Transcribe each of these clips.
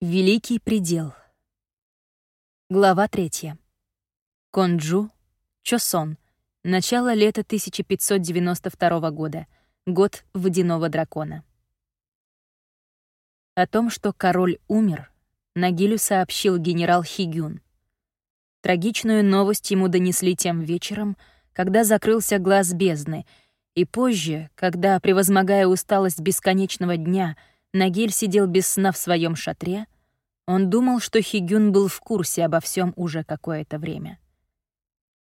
Великий предел. Глава третья. Конджу, Чосон. Начало лета 1592 года. Год водяного дракона. О том, что король умер, Нагилю сообщил генерал Хигюн. Трагичную новость ему донесли тем вечером, когда закрылся глаз бездны, и позже, когда, превозмогая усталость бесконечного дня, Нагиль сидел без сна в своем шатре, он думал, что Хигюн был в курсе обо всем уже какое-то время.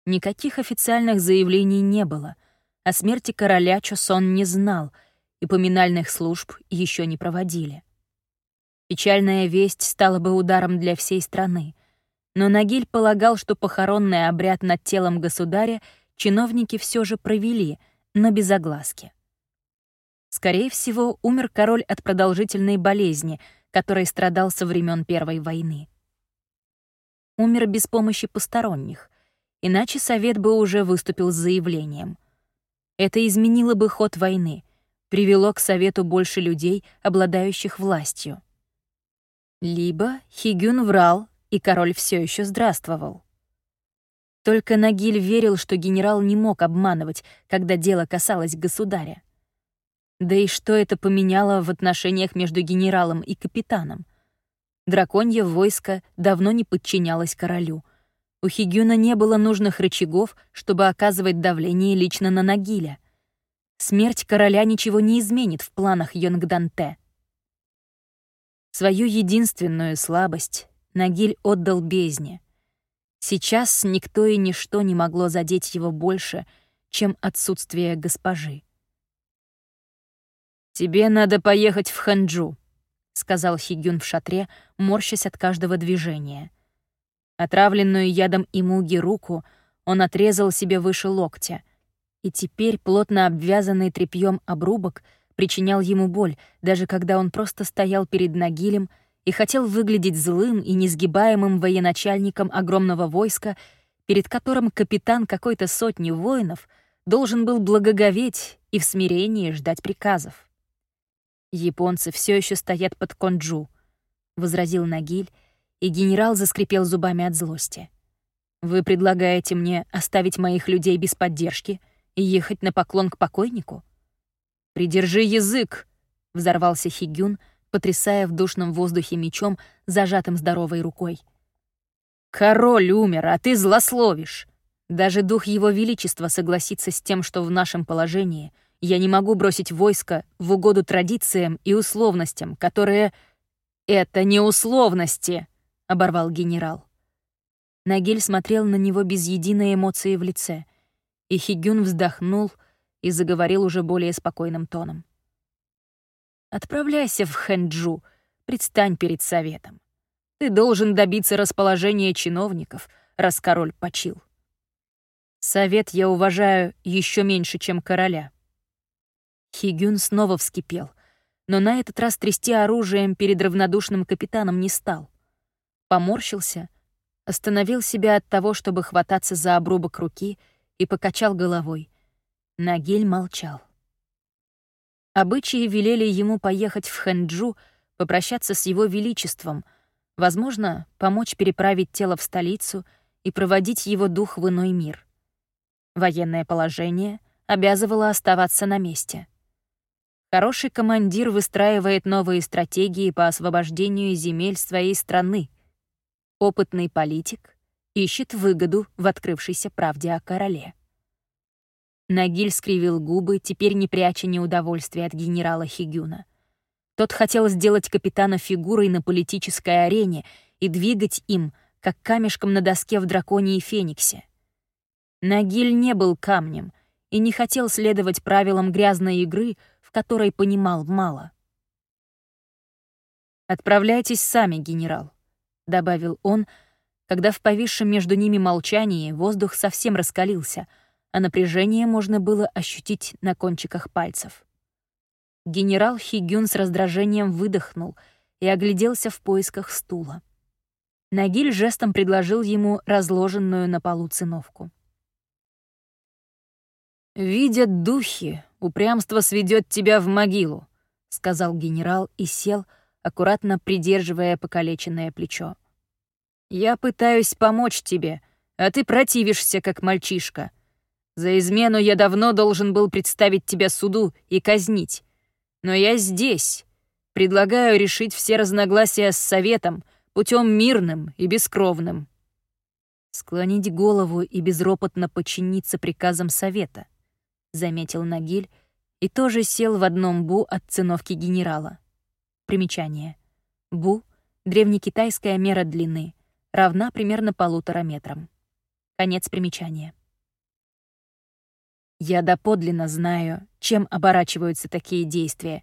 Никаких официальных заявлений не было, о смерти короля Чосон не знал, и поминальных служб еще не проводили. Печальная весть стала бы ударом для всей страны, но Нагиль полагал, что похоронный обряд над телом государя чиновники все же провели, но без огласки. Скорее всего, умер король от продолжительной болезни, которой страдал со времен Первой войны. Умер без помощи посторонних, иначе Совет бы уже выступил с заявлением. Это изменило бы ход войны, привело к Совету больше людей, обладающих властью. Либо Хигюн врал, и король все еще здравствовал. Только Нагиль верил, что генерал не мог обманывать, когда дело касалось государя. Да и что это поменяло в отношениях между генералом и капитаном? Драконье войско давно не подчинялось королю. У Хигюна не было нужных рычагов, чтобы оказывать давление лично на Нагиля. Смерть короля ничего не изменит в планах Йонгданте. Свою единственную слабость Нагиль отдал бездне. Сейчас никто и ничто не могло задеть его больше, чем отсутствие госпожи. «Тебе надо поехать в Ханчжу», — сказал Хигюн в шатре, морщась от каждого движения. Отравленную ядом имуги руку он отрезал себе выше локтя, и теперь плотно обвязанный тряпьем обрубок причинял ему боль, даже когда он просто стоял перед Нагилем и хотел выглядеть злым и несгибаемым военачальником огромного войска, перед которым капитан какой-то сотни воинов должен был благоговеть и в смирении ждать приказов. «Японцы все еще стоят под Конджу», — возразил Нагиль, и генерал заскрипел зубами от злости. «Вы предлагаете мне оставить моих людей без поддержки и ехать на поклон к покойнику?» «Придержи язык!» — взорвался Хигюн, потрясая в душном воздухе мечом, зажатым здоровой рукой. «Король умер, а ты злословишь!» Даже дух его величества согласится с тем, что в нашем положении — я не могу бросить войско в угоду традициям и условностям, которые... «Это не условности!» — оборвал генерал. Нагель смотрел на него без единой эмоции в лице, и Хигюн вздохнул и заговорил уже более спокойным тоном. «Отправляйся в Хэнджу, предстань перед советом. Ты должен добиться расположения чиновников, раз король почил. Совет я уважаю еще меньше, чем короля. Хигюн снова вскипел, но на этот раз трясти оружием перед равнодушным капитаном не стал. Поморщился, остановил себя от того, чтобы хвататься за обрубок руки, и покачал головой. Нагиль молчал. Обычаи велели ему поехать в Хэнджу, попрощаться с его величеством, возможно, помочь переправить тело в столицу и проводить его дух в иной мир. Военное положение обязывало оставаться на месте — Хороший командир выстраивает новые стратегии по освобождению земель своей страны. Опытный политик ищет выгоду в открывшейся правде о короле. Нагиль скривил губы, теперь не пряча неудовольствия от генерала Хигюна. Тот хотел сделать капитана фигурой на политической арене и двигать им, как камешком на доске в драконе и фениксе. Нагиль не был камнем и не хотел следовать правилам грязной игры — которой понимал мало. «Отправляйтесь сами, генерал», — добавил он, когда в повисшем между ними молчании воздух совсем раскалился, а напряжение можно было ощутить на кончиках пальцев. Генерал Хигюн с раздражением выдохнул и огляделся в поисках стула. Нагиль жестом предложил ему разложенную на полу циновку. «Видят духи, упрямство сведет тебя в могилу», — сказал генерал и сел, аккуратно придерживая покалеченное плечо. «Я пытаюсь помочь тебе, а ты противишься, как мальчишка. За измену я давно должен был представить тебя суду и казнить. Но я здесь. Предлагаю решить все разногласия с советом путем мирным и бескровным. Склонить голову и безропотно подчиниться приказам совета, заметил Нагиль и тоже сел в одном бу от циновки генерала. Примечание. Бу — древнекитайская мера длины, равна примерно полутора метрам. Конец примечания. Я доподлинно знаю, чем оборачиваются такие действия,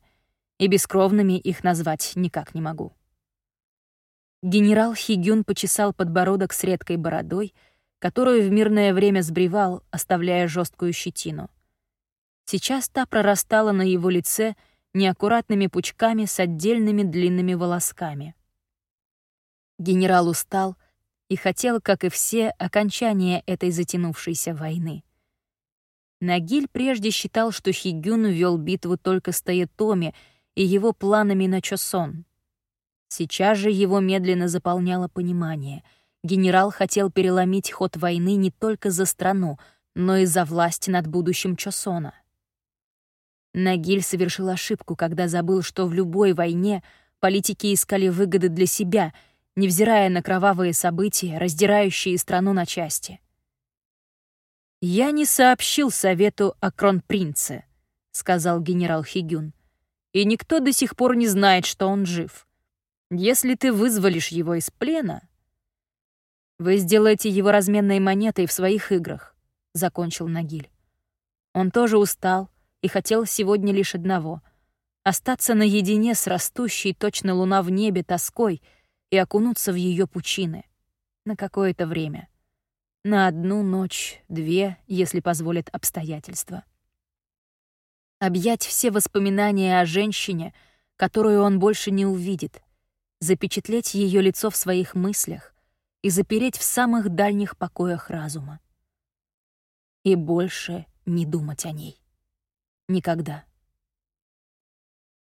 и бескровными их назвать никак не могу. Генерал Хигюн почесал подбородок с редкой бородой, которую в мирное время сбривал, оставляя жесткую щетину. Сейчас та прорастала на его лице неаккуратными пучками с отдельными длинными волосками. Генерал устал и хотел, как и все, окончания этой затянувшейся войны. Нагиль прежде считал, что Хигюн вел битву только с Таэтоми и его планами на Чосон. Сейчас же его медленно заполняло понимание. Генерал хотел переломить ход войны не только за страну, но и за власть над будущим Чосона. Нагиль совершил ошибку, когда забыл, что в любой войне политики искали выгоды для себя, невзирая на кровавые события, раздирающие страну на части. «Я не сообщил совету о кронпринце», — сказал генерал Хигюн. «И никто до сих пор не знает, что он жив. Если ты вызволишь его из плена...» «Вы сделаете его разменной монетой в своих играх», — закончил Нагиль. Он тоже устал и хотел сегодня лишь одного — остаться наедине с растущей точно луна в небе тоской и окунуться в ее пучины на какое-то время. На одну ночь, две, если позволят обстоятельства. Объять все воспоминания о женщине, которую он больше не увидит, запечатлеть ее лицо в своих мыслях и запереть в самых дальних покоях разума. И больше не думать о ней. Никогда.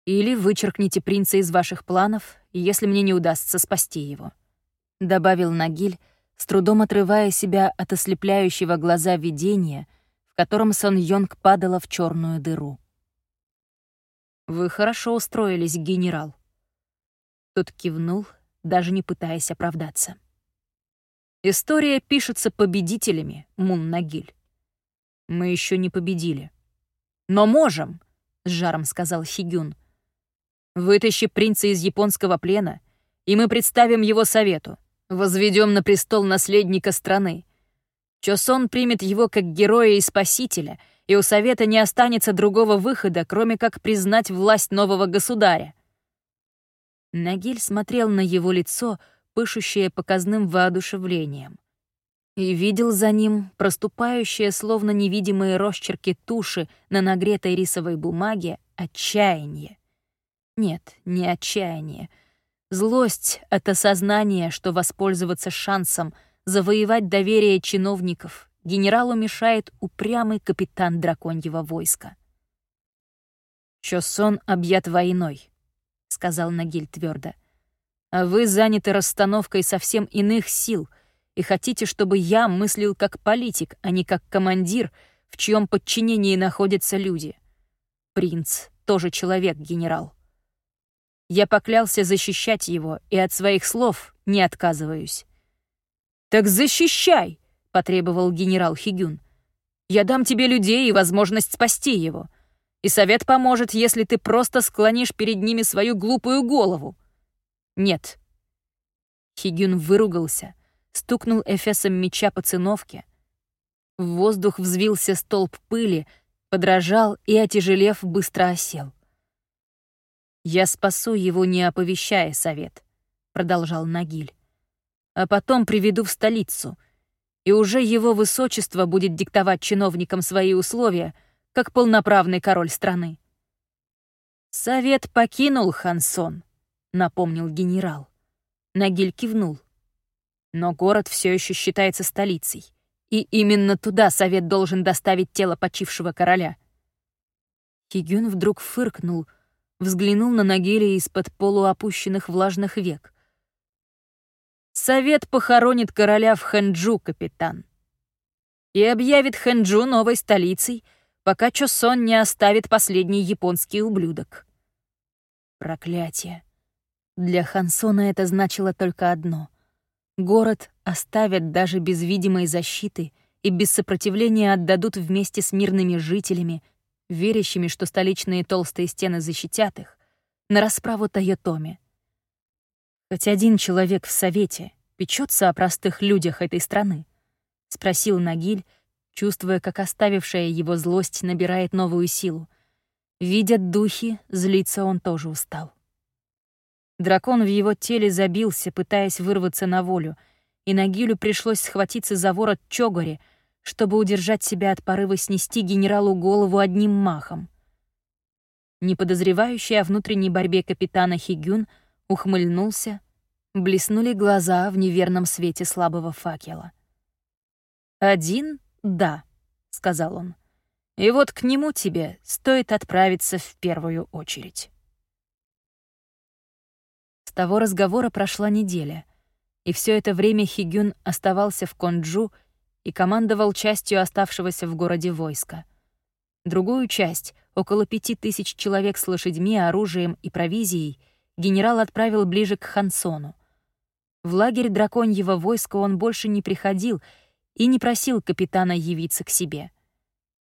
Или вычеркните принца из ваших планов, если мне не удастся спасти его», — добавил Нагиль, с трудом отрывая себя от ослепляющего глаза видения, в котором Сон Йонг падала в черную дыру. «Вы хорошо устроились, генерал». Тот кивнул, даже не пытаясь оправдаться. «История пишется победителями, Мун Нагиль. Мы еще не победили. Но можем!» — с жаром сказал Хигюн. «Вытащи принца из японского плена, и мы представим его совету. Возведем на престол наследника страны. Чосон примет его как героя и спасителя, и у Совета не останется другого выхода, кроме как признать власть нового государя. Нагиль смотрел на его лицо, пышущее показным воодушевлением, и видел за ним проступающие, словно невидимые росчерки туши на нагретой рисовой бумаге, отчаяние. Нет, не отчаяние — Злость от осознания, что воспользоваться шансом завоевать доверие чиновников генералу мешает упрямый капитан драконьего войска. «Чосон объят войной», — сказал Нагиль твердо. «А вы заняты расстановкой совсем иных сил и хотите, чтобы я мыслил как политик, а не как командир, в чьем подчинении находятся люди. Принц тоже человек, генерал. Я поклялся защищать его и от своих слов не отказываюсь. «Так защищай!» — потребовал генерал Хигюн. «Я дам тебе людей и возможность спасти его. И совет поможет, если ты просто склонишь перед ними свою глупую голову». «Нет». Хигюн выругался, стукнул эфесом меча по циновке. В воздух взвился столб пыли, подражал и, отяжелев, быстро осел. «Я спасу его, не оповещая совет», — продолжал Нагиль. «А потом приведу в столицу, и уже его высочество будет диктовать чиновникам свои условия, как полноправный король страны». «Совет покинул Хансон», — напомнил генерал. Нагиль кивнул. «Но город все еще считается столицей, и именно туда совет должен доставить тело почившего короля». Хигюн вдруг фыркнул — взглянул на Нагиля из-под полуопущенных влажных век. «Совет похоронит короля в Хэнджу, капитан, и объявит Хэнджу новой столицей, пока Чосон не оставит последний японский ублюдок». Проклятие. Для Хансона это значило только одно. Город оставят даже без видимой защиты и без сопротивления отдадут вместе с мирными жителями, верящими, что столичные толстые стены защитят их, на расправу Тойотоми. «Хоть один человек в Совете печется о простых людях этой страны?» — спросил Нагиль, чувствуя, как оставившая его злость набирает новую силу. Видя духи, злиться он тоже устал. Дракон в его теле забился, пытаясь вырваться на волю, и Нагилю пришлось схватиться за ворот Чогори, чтобы удержать себя от порыва снести генералу голову одним махом. Не подозревающий о внутренней борьбе капитана Хигюн ухмыльнулся, блеснули глаза в неверном свете слабого факела. «Один — да», — сказал он. «И вот к нему тебе стоит отправиться в первую очередь». Того разговора прошла неделя, и все это время Хигюн оставался в Конджу и командовал частью оставшегося в городе войска. Другую часть, около пяти тысяч человек с лошадьми, оружием и провизией, генерал отправил ближе к Хансону. В лагерь драконьего войска он больше не приходил и не просил капитана явиться к себе.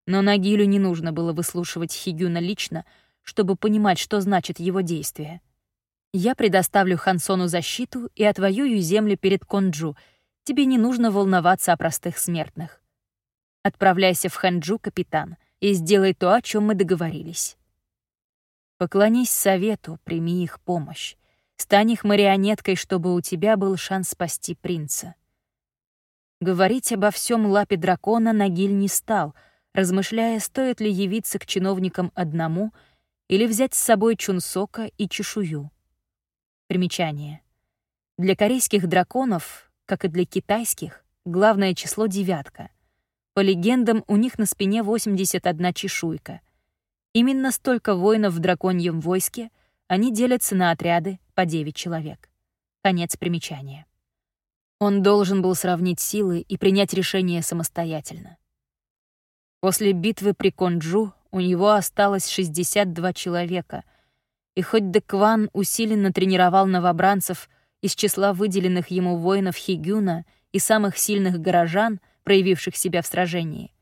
Но Нагилю не нужно было выслушивать Хигюна лично, чтобы понимать, что значит его действие — я предоставлю Хансону защиту и отвоюю землю перед Конджу. Тебе не нужно волноваться о простых смертных. Отправляйся в Ханджу, капитан, и сделай то, о чем мы договорились. Поклонись совету, прими их помощь. Стань их марионеткой, чтобы у тебя был шанс спасти принца. Говорить обо всем лапе дракона Нагиль не стал, размышляя, стоит ли явиться к чиновникам одному или взять с собой Чунсока и Чешую. Примечание. Для корейских драконов, как и для китайских, главное число — девятка. По легендам, у них на спине 81 чешуйка. Именно столько воинов в драконьем войске, они делятся на отряды по 9 человек. Конец примечания. Он должен был сравнить силы и принять решение самостоятельно. После битвы при Конджу у него осталось 62 человека, и хоть Декван усиленно тренировал новобранцев из числа выделенных ему воинов Хигюна и самых сильных горожан, проявивших себя в сражении,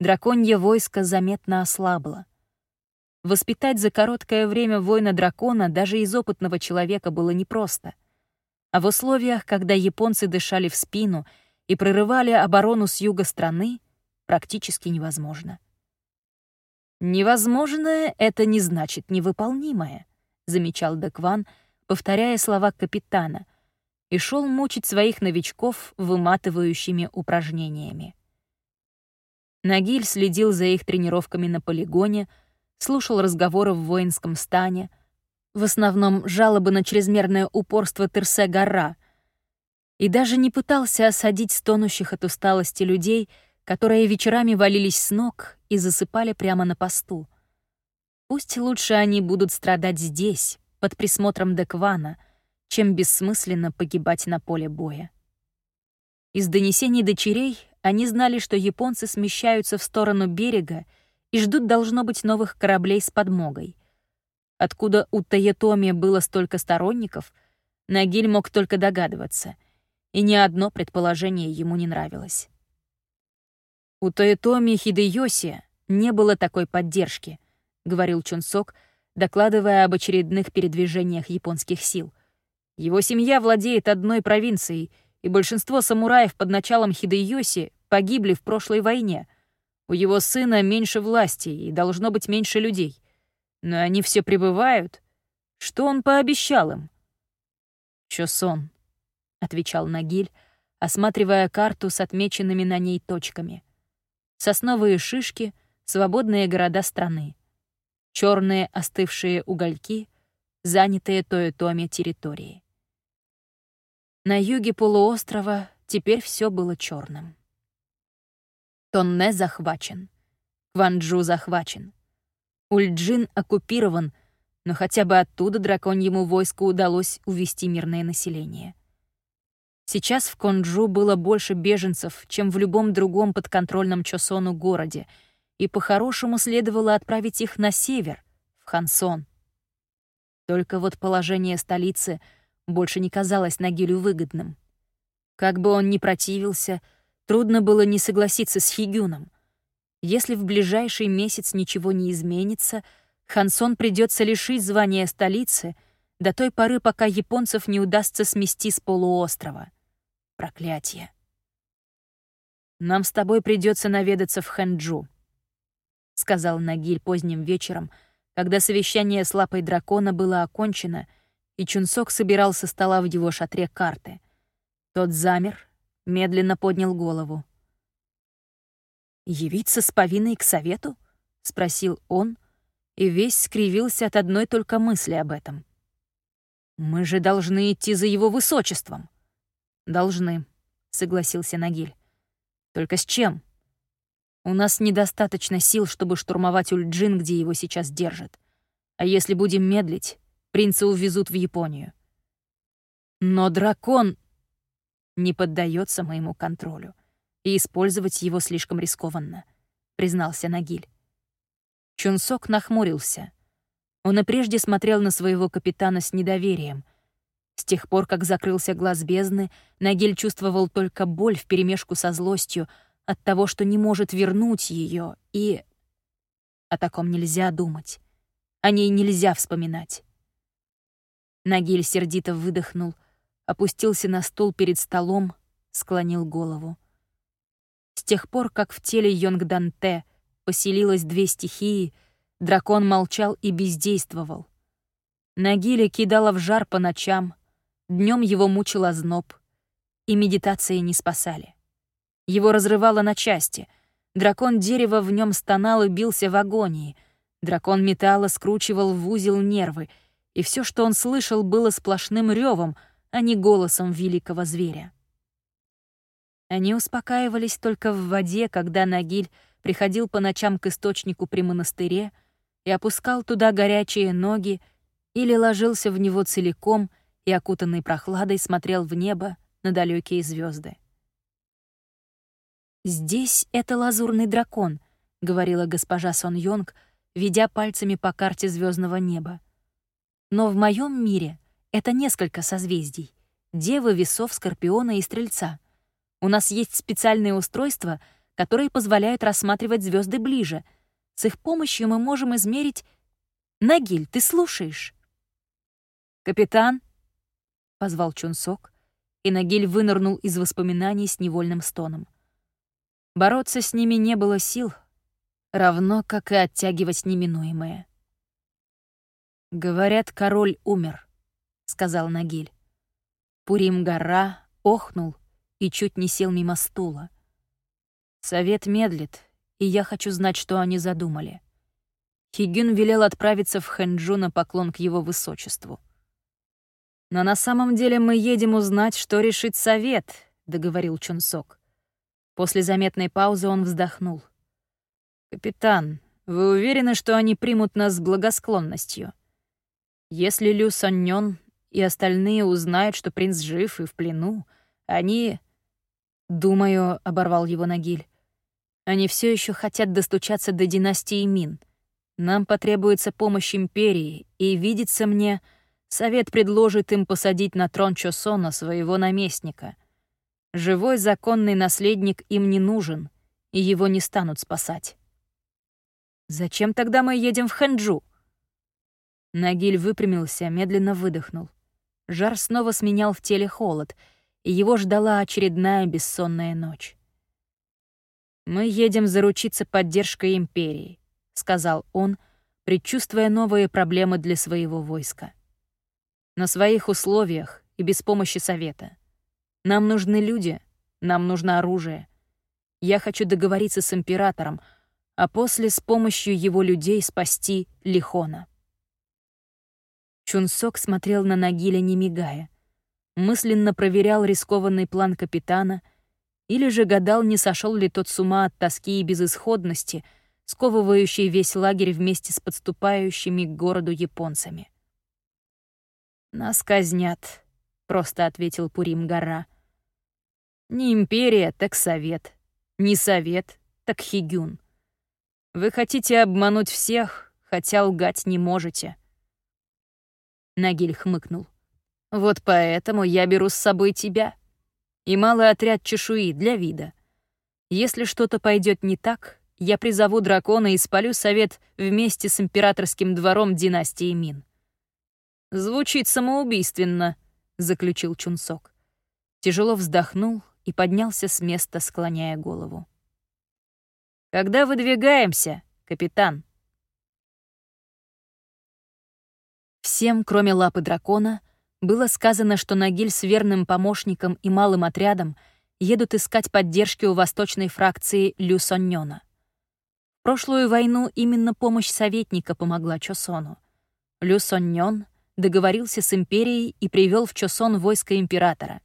драконье войско заметно ослабло. Воспитать за короткое время воина-дракона даже из опытного человека было непросто. А в условиях, когда японцы дышали в спину и прорывали оборону с юга страны, практически невозможно. Невозможное — это не значит невыполнимое. — замечал Декван, повторяя слова капитана, и шел мучить своих новичков выматывающими упражнениями. Нагиль следил за их тренировками на полигоне, слушал разговоры в воинском стане, в основном жалобы на чрезмерное упорство Терсе-Гора, и даже не пытался осадить стонущих от усталости людей, которые вечерами валились с ног и засыпали прямо на посту — Пусть лучше они будут страдать здесь, под присмотром Деквана, чем бессмысленно погибать на поле боя. Из донесений дочерей они знали, что японцы смещаются в сторону берега и ждут, должно быть, новых кораблей с подмогой. Откуда у Таятоми было столько сторонников, Нагиль мог только догадываться, и ни одно предположение ему не нравилось. У Таятоми Хидеёси не было такой поддержки — говорил Чунсок, докладывая об очередных передвижениях японских сил. Его семья владеет одной провинцией, и большинство самураев под началом Хидеёси погибли в прошлой войне. У его сына меньше власти и должно быть меньше людей. Но они все прибывают. Что он пообещал им? «Чосон», — отвечал Нагиль, осматривая карту с отмеченными на ней точками. Сосновые шишки — свободные города страны черные остывшие угольки, занятые Тоэтоми территории. На юге полуострова теперь все было черным. Тонне захвачен, Кванджу захвачен, Ульджин оккупирован, но хотя бы оттуда драконьему войску удалось увести мирное население. Сейчас в Конджу было больше беженцев, чем в любом другом подконтрольном Чосону городе, и по-хорошему следовало отправить их на север, в Хансон. Только вот положение столицы больше не казалось Нагилю выгодным. Как бы он ни противился, трудно было не согласиться с Хигюном. Если в ближайший месяц ничего не изменится, Хансон придется лишить звания столицы до той поры, пока японцев не удастся смести с полуострова. Проклятие. «Нам с тобой придется наведаться в Хэнджу», — сказал Нагиль поздним вечером, когда совещание с лапой дракона было окончено, и Чунсок собирал со стола в его шатре карты. Тот замер, медленно поднял голову. «Явиться с повинной к совету?» — спросил он, и весь скривился от одной только мысли об этом. «Мы же должны идти за его высочеством», «Должны», — согласился Нагиль. «Только с чем? У нас недостаточно сил, чтобы штурмовать Ульджин, где его сейчас держат. А если будем медлить, принца увезут в Японию. Но дракон не поддается моему контролю, и использовать его слишком рискованно», — признался Нагиль. Чунсок нахмурился. Он и прежде смотрел на своего капитана с недоверием — с тех пор, как закрылся глаз бездны, Нагель чувствовал только боль вперемешку со злостью от того, что не может вернуть ее, и... О таком нельзя думать. О ней нельзя вспоминать. Нагиль сердито выдохнул, опустился на стул перед столом, склонил голову. С тех пор, как в теле Йонгданте поселилось две стихии, дракон молчал и бездействовал. Нагиля кидала в жар по ночам, Днем его мучил озноб, и медитации не спасали. Его разрывало на части. Дракон дерева в нем стонал и бился в агонии. Дракон металла скручивал в узел нервы, и все, что он слышал, было сплошным ревом, а не голосом великого зверя. Они успокаивались только в воде, когда Нагиль приходил по ночам к источнику при монастыре и опускал туда горячие ноги или ложился в него целиком — и, окутанный прохладой, смотрел в небо на далекие звезды. «Здесь это лазурный дракон», — говорила госпожа Сон Йонг, ведя пальцами по карте звездного неба. «Но в моем мире это несколько созвездий — Девы, Весов, Скорпиона и Стрельца. У нас есть специальные устройства, которые позволяют рассматривать звезды ближе. С их помощью мы можем измерить... Нагиль, ты слушаешь?» «Капитан», — позвал Чунсок, и Нагиль вынырнул из воспоминаний с невольным стоном. Бороться с ними не было сил, равно как и оттягивать неминуемое. «Говорят, король умер», — сказал Нагиль. Пурим-гора охнул и чуть не сел мимо стула. Совет медлит, и я хочу знать, что они задумали. Хигюн велел отправиться в Хэнджу на поклон к его высочеству. «Но на самом деле мы едем узнать, что решит совет», — договорил Чунсок. После заметной паузы он вздохнул. «Капитан, вы уверены, что они примут нас с благосклонностью? Если Лю Соннён и остальные узнают, что принц жив и в плену, они...» «Думаю», — оборвал его Нагиль, «они все еще хотят достучаться до династии Мин. Нам потребуется помощь Империи, и видится мне...» Совет предложит им посадить на трон Чосона своего наместника. Живой законный наследник им не нужен, и его не станут спасать. «Зачем тогда мы едем в Хэнджу?» Нагиль выпрямился, медленно выдохнул. Жар снова сменял в теле холод, и его ждала очередная бессонная ночь. «Мы едем заручиться поддержкой Империи», — сказал он, предчувствуя новые проблемы для своего войска. На своих условиях и без помощи совета. Нам нужны люди, нам нужно оружие. Я хочу договориться с императором, а после с помощью его людей спасти Лихона. Чунсок смотрел на Нагиля, не мигая. Мысленно проверял рискованный план капитана или же гадал, не сошел ли тот с ума от тоски и безысходности, сковывающей весь лагерь вместе с подступающими к городу японцами. «Нас казнят», — просто ответил Пурим-гора. «Не империя, так совет. Не совет, так хигюн. Вы хотите обмануть всех, хотя лгать не можете». Нагиль хмыкнул. «Вот поэтому я беру с собой тебя и малый отряд чешуи для вида. Если что-то пойдет не так, я призову дракона и спалю совет вместе с императорским двором династии Мин». «Звучит самоубийственно», — заключил Чунсок. Тяжело вздохнул и поднялся с места, склоняя голову. «Когда выдвигаемся, капитан?» Всем, кроме лапы дракона, было сказано, что Нагиль с верным помощником и малым отрядом едут искать поддержки у восточной фракции Лю Соннёна. В прошлую войну именно помощь советника помогла Чосону. Лю Соннён договорился с империей и привел в Чосон войско императора.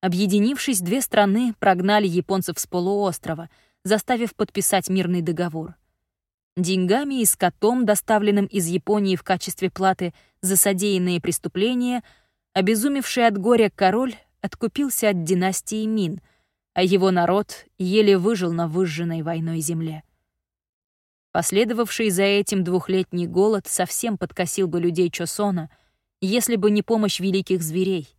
Объединившись, две страны прогнали японцев с полуострова, заставив подписать мирный договор — Деньгами и скотом, доставленным из Японии в качестве платы за содеянные преступления, обезумевший от горя король откупился от династии Мин, а его народ еле выжил на выжженной войной земле. Последовавший за этим двухлетний голод совсем подкосил бы людей Чосона, если бы не помощь великих зверей.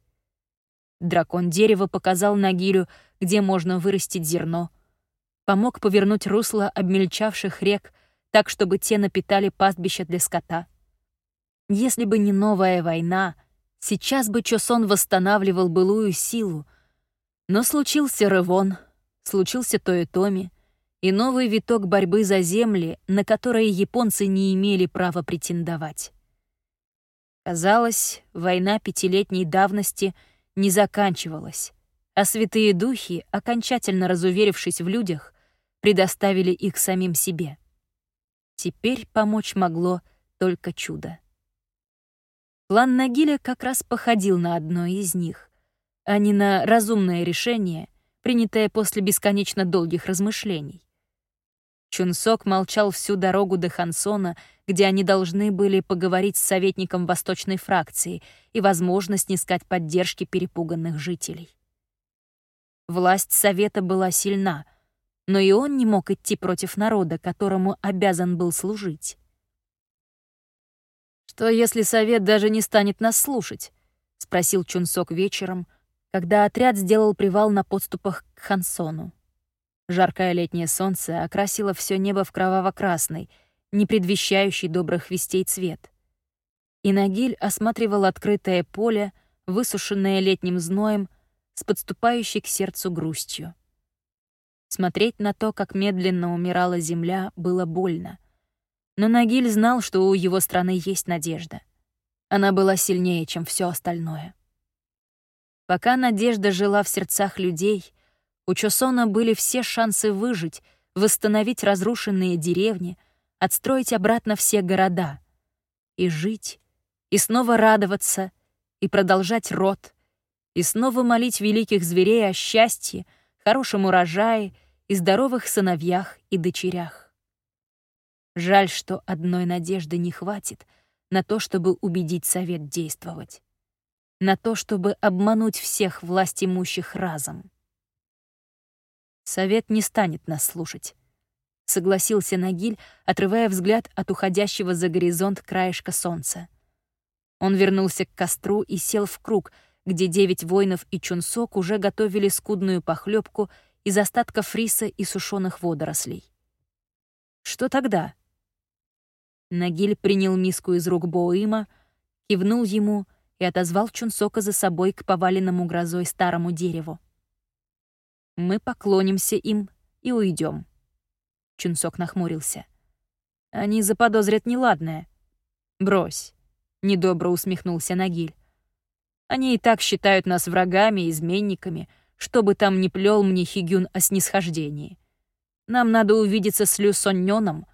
Дракон дерева показал Нагирю, где можно вырастить зерно, помог повернуть русло обмельчавших рек — так, чтобы те напитали пастбища для скота. Если бы не новая война, сейчас бы Чосон восстанавливал былую силу. Но случился Ревон, случился Тоэтоми и новый виток борьбы за земли, на которые японцы не имели права претендовать. Казалось, война пятилетней давности не заканчивалась, а святые духи, окончательно разуверившись в людях, предоставили их самим себе. Теперь помочь могло только чудо. План Нагиля как раз походил на одно из них, а не на разумное решение, принятое после бесконечно долгих размышлений. Чунсок молчал всю дорогу до Хансона, где они должны были поговорить с советником восточной фракции и, возможно, снискать поддержки перепуганных жителей. Власть совета была сильна — но и он не мог идти против народа, которому обязан был служить. «Что, если совет даже не станет нас слушать?» — спросил Чунсок вечером, когда отряд сделал привал на подступах к Хансону. Жаркое летнее солнце окрасило все небо в кроваво-красный, не предвещающий добрых вестей цвет. И Нагиль осматривал открытое поле, высушенное летним зноем, с подступающей к сердцу грустью. Смотреть на то, как медленно умирала земля, было больно. Но Нагиль знал, что у его страны есть надежда. Она была сильнее, чем все остальное. Пока надежда жила в сердцах людей, у Чосона были все шансы выжить, восстановить разрушенные деревни, отстроить обратно все города. И жить, и снова радоваться, и продолжать род, и снова молить великих зверей о счастье, хорошем урожае и здоровых сыновьях и дочерях. Жаль, что одной надежды не хватит на то, чтобы убедить совет действовать. На то, чтобы обмануть всех власть имущих разом. Совет не станет нас слушать. Согласился Нагиль, отрывая взгляд от уходящего за горизонт краешка солнца. Он вернулся к костру и сел в круг — где девять воинов и Чунсок уже готовили скудную похлебку из остатков риса и сушеных водорослей. Что тогда? Нагиль принял миску из рук Боуима, кивнул ему и отозвал Чунсока за собой к поваленному грозой старому дереву. «Мы поклонимся им и уйдем. Чунсок нахмурился. «Они заподозрят неладное». «Брось», — недобро усмехнулся Нагиль. Они и так считают нас врагами, изменниками, что бы там ни плел мне Хигюн о снисхождении. Нам надо увидеться с Лю Соннёном.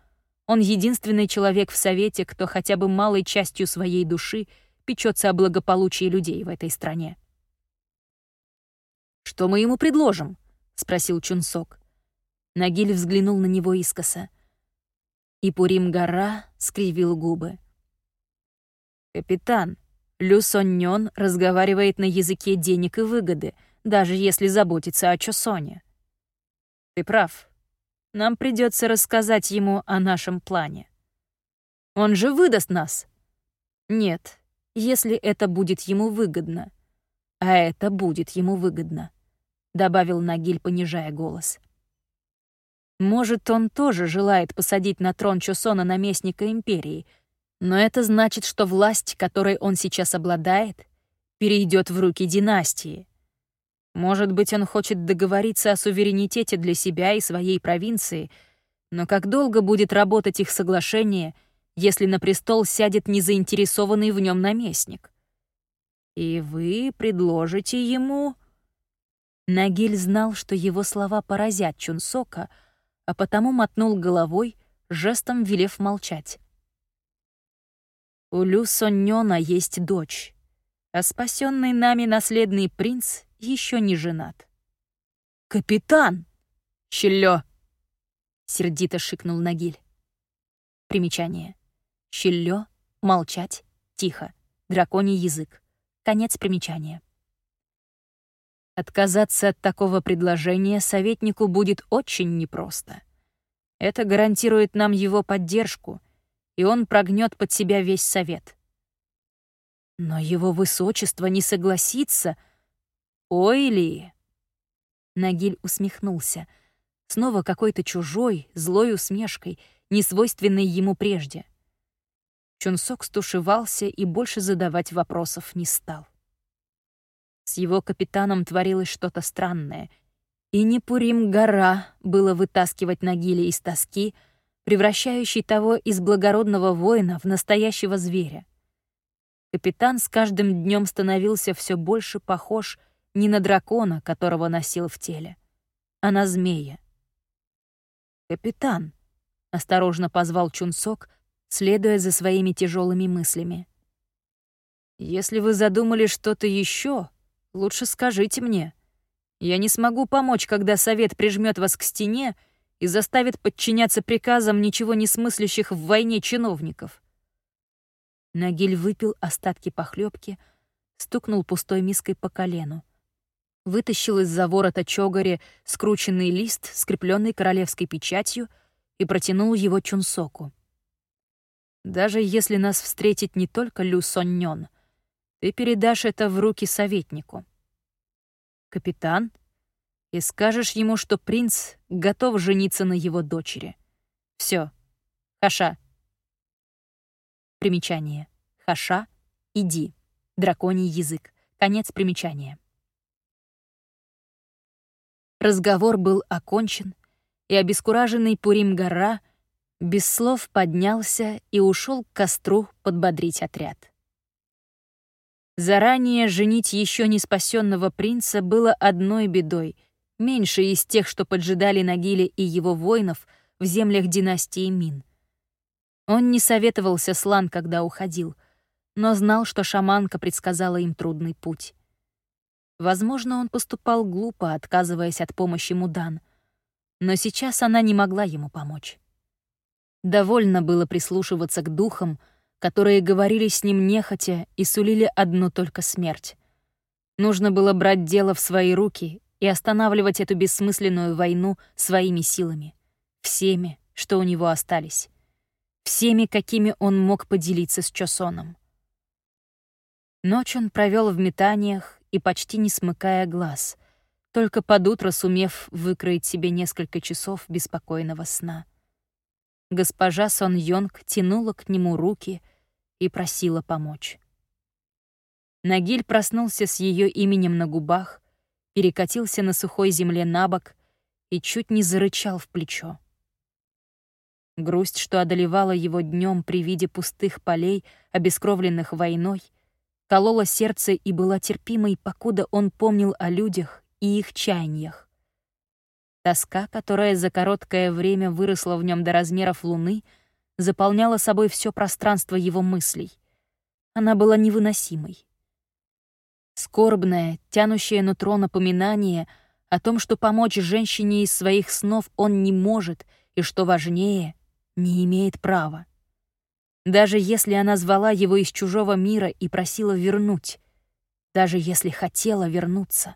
Он единственный человек в Совете, кто хотя бы малой частью своей души печется о благополучии людей в этой стране. «Что мы ему предложим?» — спросил Чунсок. Нагиль взглянул на него искоса. И Пурим-гора скривил губы. «Капитан, Лю Соннён разговаривает на языке денег и выгоды, даже если заботится о Чосоне. Ты прав. Нам придется рассказать ему о нашем плане. Он же выдаст нас. Нет, если это будет ему выгодно. А это будет ему выгодно, добавил Нагиль, понижая голос. Может, он тоже желает посадить на трон Чосона наместника империи, но это значит, что власть, которой он сейчас обладает, перейдет в руки династии. Может быть, он хочет договориться о суверенитете для себя и своей провинции, но как долго будет работать их соглашение, если на престол сядет незаинтересованный в нем наместник? И вы предложите ему... Нагиль знал, что его слова поразят Чунсока, а потому мотнул головой, жестом велев молчать. У Лю Соннёна есть дочь, а спасенный нами наследный принц еще не женат. «Капитан!» «Щелё!» — сердито шикнул Нагиль. Примечание. Щелё, молчать, тихо, драконий язык. Конец примечания. Отказаться от такого предложения советнику будет очень непросто. Это гарантирует нам его поддержку, и он прогнет под себя весь совет. Но его высочество не согласится. Ой ли! Нагиль усмехнулся. Снова какой-то чужой, злой усмешкой, несвойственной ему прежде. Чунсок стушевался и больше задавать вопросов не стал. С его капитаном творилось что-то странное, и не Пурим-гора было вытаскивать Нагили из тоски, превращающей того из благородного воина в настоящего зверя. Капитан с каждым днем становился все больше похож не на дракона, которого носил в теле, а на змея. «Капитан», — осторожно позвал Чунсок, следуя за своими тяжелыми мыслями. «Если вы задумали что-то еще, лучше скажите мне. Я не смогу помочь, когда совет прижмет вас к стене и заставит подчиняться приказам ничего не смыслящих в войне чиновников». Нагиль выпил остатки похлебки, стукнул пустой миской по колену. Вытащил из-за ворота чогари скрученный лист, скрепленный королевской печатью, и протянул его Чунсоку. Даже если нас встретит не только Лю Соннён, ты передашь это в руки советнику. Капитан, и скажешь ему, что принц готов жениться на его дочери. Все, Хаша. Примечание. Хаша, иди. Драконий язык. Конец примечания. Разговор был окончен, и обескураженный Пурим-гора — без слов поднялся и ушел к костру подбодрить отряд. Заранее женить еще не спасенного принца было одной бедой, меньше из тех, что поджидали Нагиле и его воинов в землях династии Мин. Он не советовался с Лан, когда уходил, но знал, что шаманка предсказала им трудный путь. Возможно, он поступал глупо, отказываясь от помощи Мудан, но сейчас она не могла ему помочь. Довольно было прислушиваться к духам, которые говорили с ним нехотя и сулили одну только смерть. Нужно было брать дело в свои руки и останавливать эту бессмысленную войну своими силами. Всеми, что у него остались. Всеми, какими он мог поделиться с Чосоном. Ночь он провел в метаниях и почти не смыкая глаз, только под утро сумев выкроить себе несколько часов беспокойного сна. Госпожа Сон Йонг тянула к нему руки и просила помочь. Нагиль проснулся с ее именем на губах, перекатился на сухой земле на бок и чуть не зарычал в плечо. Грусть, что одолевала его днем при виде пустых полей, обескровленных войной, колола сердце и была терпимой, покуда он помнил о людях и их чаяниях. Тоска, которая за короткое время выросла в нем до размеров луны, заполняла собой все пространство его мыслей. Она была невыносимой. Скорбное, тянущее нутро напоминание о том, что помочь женщине из своих снов он не может, и, что важнее, не имеет права. Даже если она звала его из чужого мира и просила вернуть, даже если хотела вернуться.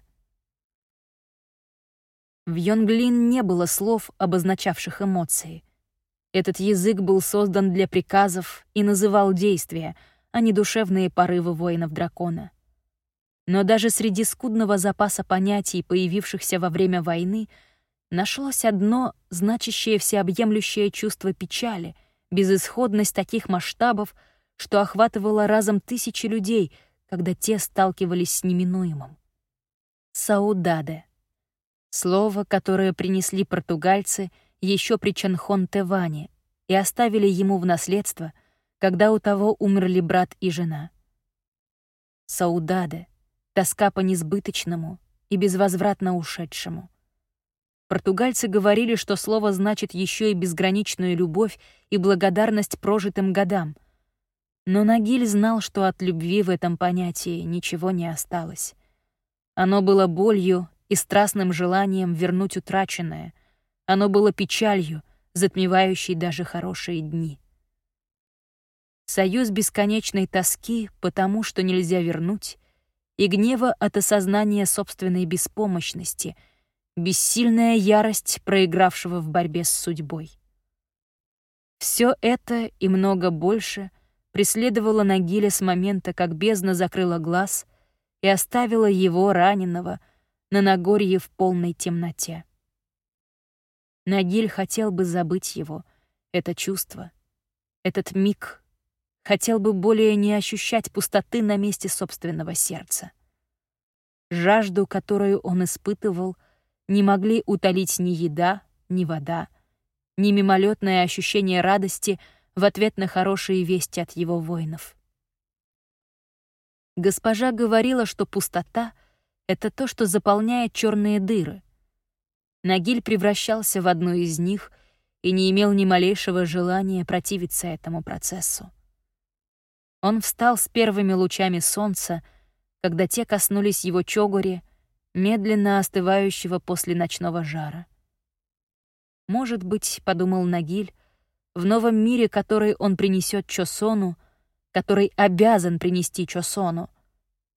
В Йонглин не было слов, обозначавших эмоции. Этот язык был создан для приказов и называл действия, а не душевные порывы воинов дракона. Но даже среди скудного запаса понятий, появившихся во время войны, нашлось одно, значащее всеобъемлющее чувство печали, безысходность таких масштабов, что охватывало разом тысячи людей, когда те сталкивались с неминуемым. Саудаде. Слово, которое принесли португальцы еще при Чанхон-Теване и оставили ему в наследство, когда у того умерли брат и жена. Саудаде — тоска по несбыточному и безвозвратно ушедшему — Португальцы говорили, что слово значит еще и безграничную любовь и благодарность прожитым годам. Но Нагиль знал, что от любви в этом понятии ничего не осталось. Оно было болью и страстным желанием вернуть утраченное. Оно было печалью, затмевающей даже хорошие дни. Союз бесконечной тоски, потому что нельзя вернуть, и гнева от осознания собственной беспомощности — бессильная ярость проигравшего в борьбе с судьбой. Все это и много больше преследовало Нагиля с момента, как бездна закрыла глаз и оставила его, раненого, на Нагорье в полной темноте. Нагиль хотел бы забыть его, это чувство, этот миг, хотел бы более не ощущать пустоты на месте собственного сердца. Жажду, которую он испытывал — не могли утолить ни еда, ни вода, ни мимолетное ощущение радости в ответ на хорошие вести от его воинов. Госпожа говорила, что пустота — это то, что заполняет черные дыры. Нагиль превращался в одну из них и не имел ни малейшего желания противиться этому процессу. Он встал с первыми лучами солнца, когда те коснулись его чогори, медленно остывающего после ночного жара. Может быть, подумал Нагиль, в новом мире, который он принесет Чосону, который обязан принести Чосону,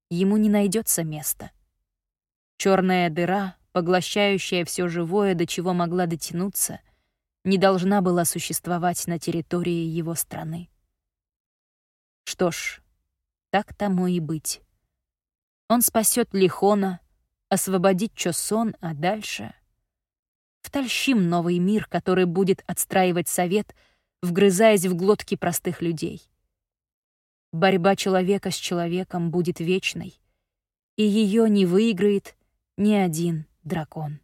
ему не найдется места. Черная дыра, поглощающая все живое, до чего могла дотянуться, не должна была существовать на территории его страны. Что ж, так тому и быть. Он спасет Лихона, освободить Чосон, а дальше... Втольщим новый мир, который будет отстраивать совет, вгрызаясь в глотки простых людей. Борьба человека с человеком будет вечной, и ее не выиграет ни один дракон.